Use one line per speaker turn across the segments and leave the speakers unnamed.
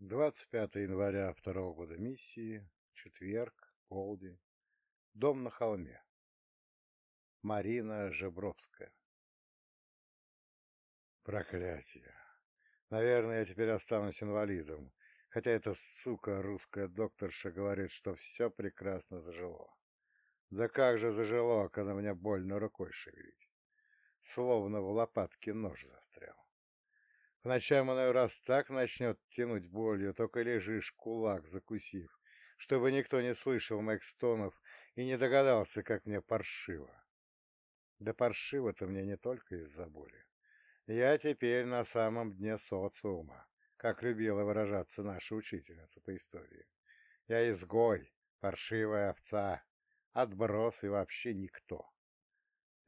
25 января второго года миссии, четверг, полдень, дом на холме. Марина Жебровская. Проклятие. Наверное, я теперь останусь инвалидом, хотя эта сука, русская докторша, говорит, что все прекрасно зажило. Да как же зажило, когда меня больно рукой шевелить? Словно в лопатке нож застрял. По ночам раз так начнет тянуть болью, только лежишь, кулак закусив, чтобы никто не слышал моих стонов и не догадался, как мне паршиво. Да паршиво-то мне не только из-за боли. Я теперь на самом дне социума, как любила выражаться наша учительница по истории. Я изгой, паршивая овца, отброс и вообще никто.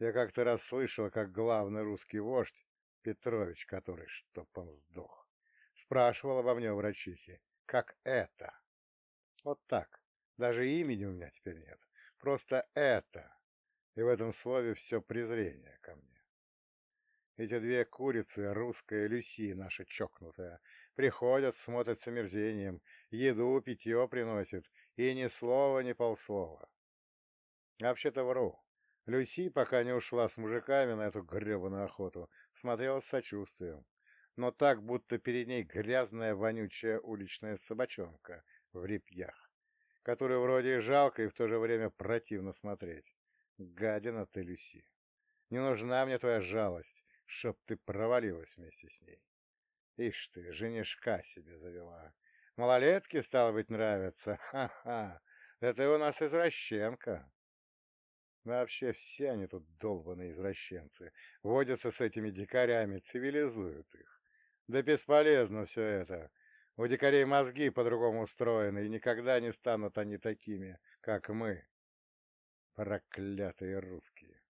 Я как-то раз слышал, как главный русский вождь, Петрович, который, чтоб он сдох, спрашивал обо мне врачихе, как это? Вот так. Даже имени у меня теперь нет. Просто это. И в этом слове все презрение ко мне. Эти две курицы, русская и Люси, наша чокнутая, приходят, смотрят с омерзением, еду, питье приносят, и ни слова, ни полслова. Вообще-то вру. Люси, пока не ушла с мужиками на эту гребаную охоту, смотрела с сочувствием, но так, будто перед ней грязная, вонючая уличная собачонка в репьях, которую вроде и жалко, и в то же время противно смотреть. Гадина ты, Люси. Не нужна мне твоя жалость, чтоб ты провалилась вместе с ней. Ишь ты, женишка себе завела. Малолетки, стало быть, нравятся. Ха-ха, это у нас извращенка. Вообще все они тут долбаные извращенцы. Водятся с этими дикарями, цивилизуют их. Да бесполезно все это. У дикарей мозги по-другому устроены, и никогда не станут они такими, как мы. Проклятые русские.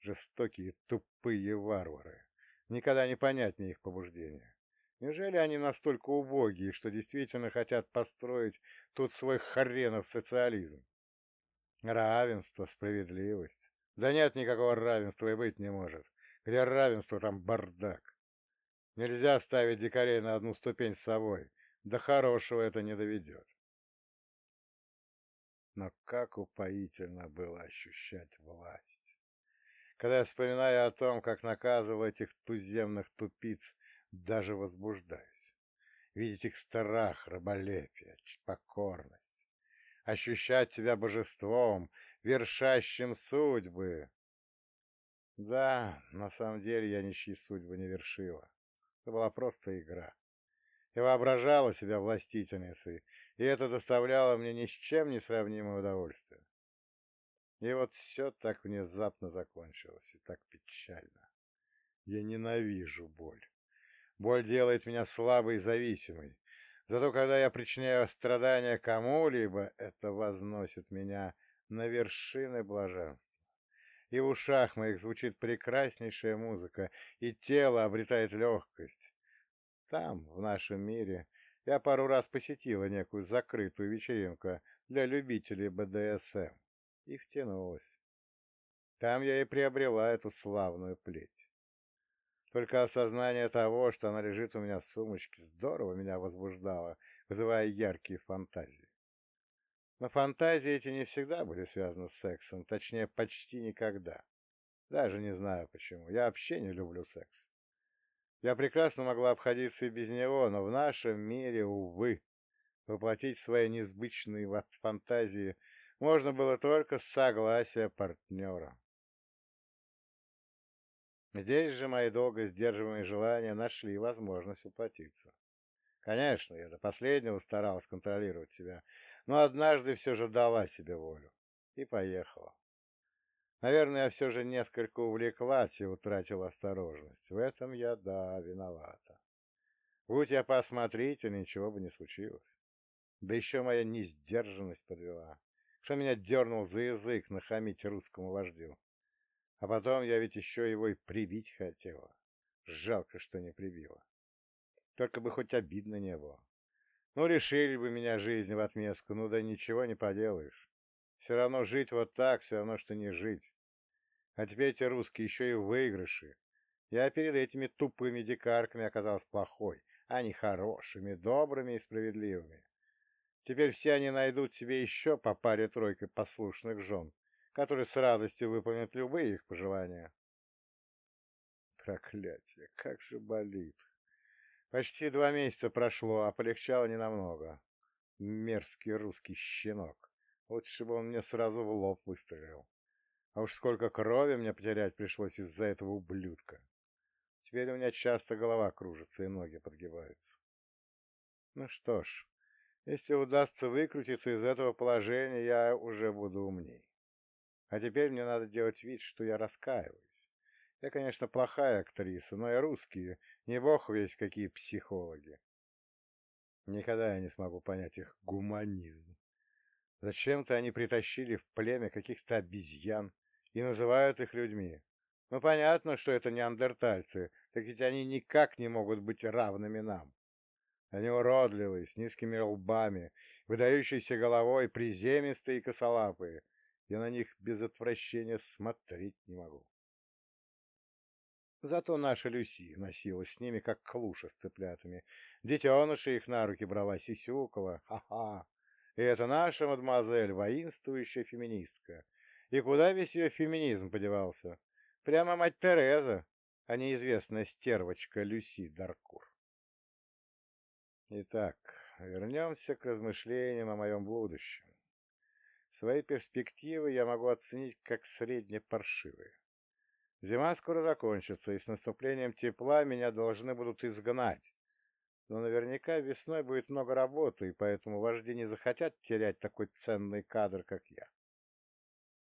Жестокие, тупые варвары. Никогда не понять мне их побуждения. Неужели они настолько убогие, что действительно хотят построить тут свой хренов социализм? Равенство, справедливость. Да нет никакого равенства и быть не может. Где равенство, там бардак. Нельзя ставить дикарей на одну ступень с собой. До хорошего это не доведет. Но как упоительно было ощущать власть. Когда я вспоминаю о том, как наказывал этих туземных тупиц, даже возбуждаюсь. Видеть их страх, раболепие, покорность. Ощущать себя божеством, вершащим судьбы. Да, на самом деле я ничьи судьбы не вершила. Это была просто игра. Я воображала себя властительницей, и это доставляло мне ни с чем не сравнимое удовольствие. И вот все так внезапно закончилось, и так печально. Я ненавижу боль. Боль делает меня слабой и зависимой. Зато когда я причиняю страдания кому-либо, это возносит меня на вершины блаженства. И в ушах моих звучит прекраснейшая музыка, и тело обретает легкость. Там, в нашем мире, я пару раз посетила некую закрытую вечеринку для любителей БДСМ и втянулась. Там я и приобрела эту славную плеть. Только осознание того, что она лежит у меня в сумочке, здорово меня возбуждало, вызывая яркие фантазии. Но фантазии эти не всегда были связаны с сексом, точнее, почти никогда. Даже не знаю почему. Я вообще не люблю секс. Я прекрасно могла обходиться и без него, но в нашем мире, увы, воплотить свои несбычные фантазии можно было только с согласия партнера. Здесь же мои долго сдерживаемые желания нашли возможность уплотиться. Конечно, я до последнего старалась контролировать себя, но однажды все же дала себе волю и поехала. Наверное, я все же несколько увлеклась и утратила осторожность. В этом я, да, виновата. Будь я поосмотрительнее, ничего бы не случилось. Да еще моя несдержанность подвела, что меня дернул за язык нахамить русскому вождю. А потом я ведь еще его и прибить хотела. Жалко, что не прибила. Только бы хоть обидно не было. Ну, решили бы меня жизнь в отместку, ну да ничего не поделаешь. Все равно жить вот так, все равно, что не жить. А теперь эти русские еще и в выигрыше. Я перед этими тупыми дикарками оказалась плохой, они хорошими, добрыми и справедливыми. Теперь все они найдут себе еще по паре-тройкой послушных жен, которые с радостью выполнят любые их пожелания. Проклятие, как же болит. Почти два месяца прошло, а полегчало ненамного. Мерзкий русский щенок. Лучше бы он мне сразу в лоб выстрелил. А уж сколько крови мне потерять пришлось из-за этого ублюдка. Теперь у меня часто голова кружится и ноги подгибаются. Ну что ж, если удастся выкрутиться из этого положения, я уже буду умней. А теперь мне надо делать вид, что я раскаиваюсь. Я, конечно, плохая актриса, но я русские, не бог весь какие психологи. Никогда я не смогу понять их гуманизм. Зачем-то они притащили в племя каких-то обезьян и называют их людьми. Ну, понятно, что это неандертальцы, так ведь они никак не могут быть равными нам. Они уродливые, с низкими лбами, выдающейся головой, приземистые и косолапые. Я на них без отвращения смотреть не могу. Зато наша Люси носилась с ними, как клуша с цыплятами. Детеныша их на руки брала, сисюкала. Ха-ха! И это наша мадемуазель, воинствующая феминистка. И куда весь ее феминизм подевался? Прямо мать Тереза, а неизвестная стервочка Люси Даркур. Итак, вернемся к размышлениям о моем будущем. Свои перспективы я могу оценить как средне паршивые. Зима скоро закончится, и с наступлением тепла меня должны будут изгнать. Но наверняка весной будет много работы, и поэтому вожди не захотят терять такой ценный кадр, как я.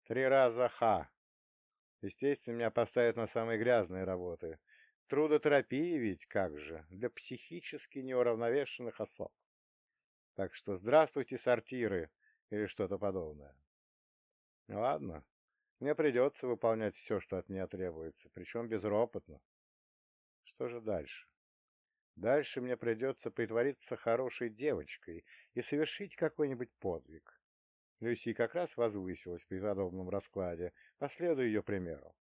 Три раза ха. Естественно, меня поставят на самые грязные работы. Трудотерапии ведь как же, для психически неуравновешенных особ. Так что здравствуйте, сортиры, или что-то подобное. Ладно, мне придется выполнять все, что от меня требуется, причем безропотно. Что же дальше? Дальше мне придется притвориться хорошей девочкой и совершить какой-нибудь подвиг. Люси как раз возвысилась при подобном раскладе, последую ее примеру.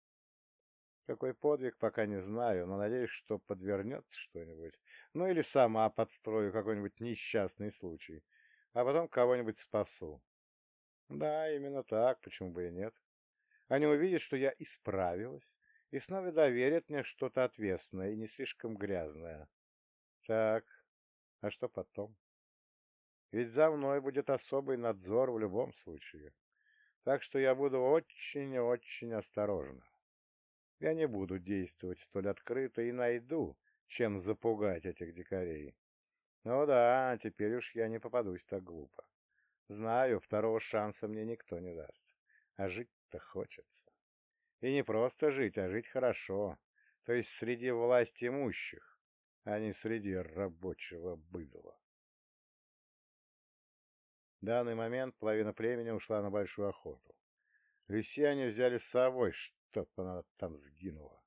Какой подвиг, пока не знаю, но надеюсь, что подвернется что-нибудь. Ну или сама подстрою какой-нибудь несчастный случай, а потом кого-нибудь спасу. Да, именно так, почему бы и нет. Они увидят, что я исправилась, и снова доверят мне что-то ответственное и не слишком грязное. Так, а что потом? Ведь за мной будет особый надзор в любом случае. Так что я буду очень-очень осторожна. Я не буду действовать столь открыто и найду, чем запугать этих дикарей. Ну да, теперь уж я не попадусь так глупо. Знаю, второго шанса мне никто не даст. А жить жить-то хочется. И не просто жить, а жить хорошо, то есть среди власть имущих, а не среди рабочего быдла. В данный момент половина племени ушла на большую охоту. Люсьяне взяли с собой, чтоб она там сгинула.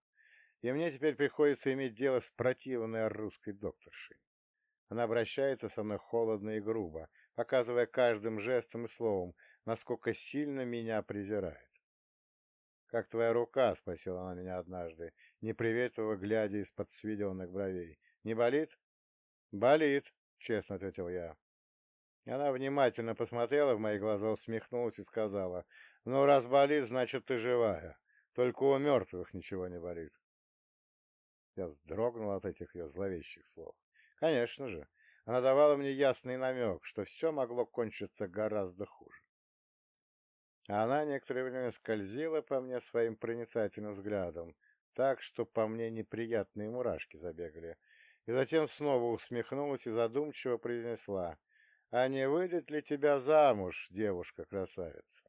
И мне теперь приходится иметь дело с противной русской докторшей. Она обращается со мной холодно и грубо, показывая каждым жестом и словом, насколько сильно меня презирает. «Как твоя рука?» — спросила она меня однажды, неприветливо глядя из-под сведенных бровей. «Не болит?» «Болит», — честно ответил я. Она внимательно посмотрела в мои глаза, усмехнулась и сказала, «Ну, раз болит, значит, ты живая. Только у мертвых ничего не болит». Я вздрогнул от этих ее зловещих слов. Конечно же, она давала мне ясный намек, что все могло кончиться гораздо хуже. Она некоторое время скользила по мне своим проницательным взглядом, так, что по мне неприятные мурашки забегали, и затем снова усмехнулась и задумчиво произнесла, «А не выйдет ли тебя замуж, девушка-красавица?»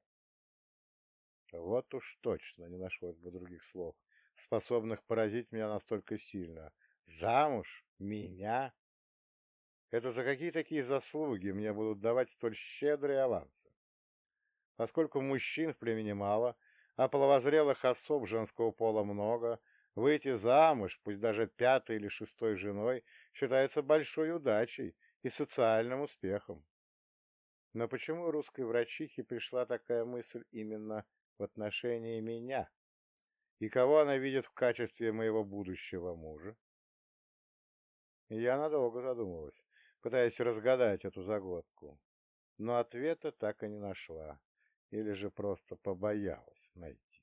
Вот уж точно не нашлось бы других слов, способных поразить меня настолько сильно. «Замуж? Меня?» Это за какие такие заслуги мне будут давать столь щедрые авансы? Поскольку мужчин в племени мало, а половозрелых особ женского пола много, выйти замуж, пусть даже пятой или шестой женой, считается большой удачей и социальным успехом. Но почему русской врачихе пришла такая мысль именно в отношении меня? И кого она видит в качестве моего будущего мужа? Я надолго задумалась, пытаясь разгадать эту загадку, но ответа так и не нашла, или же просто побоялась найти.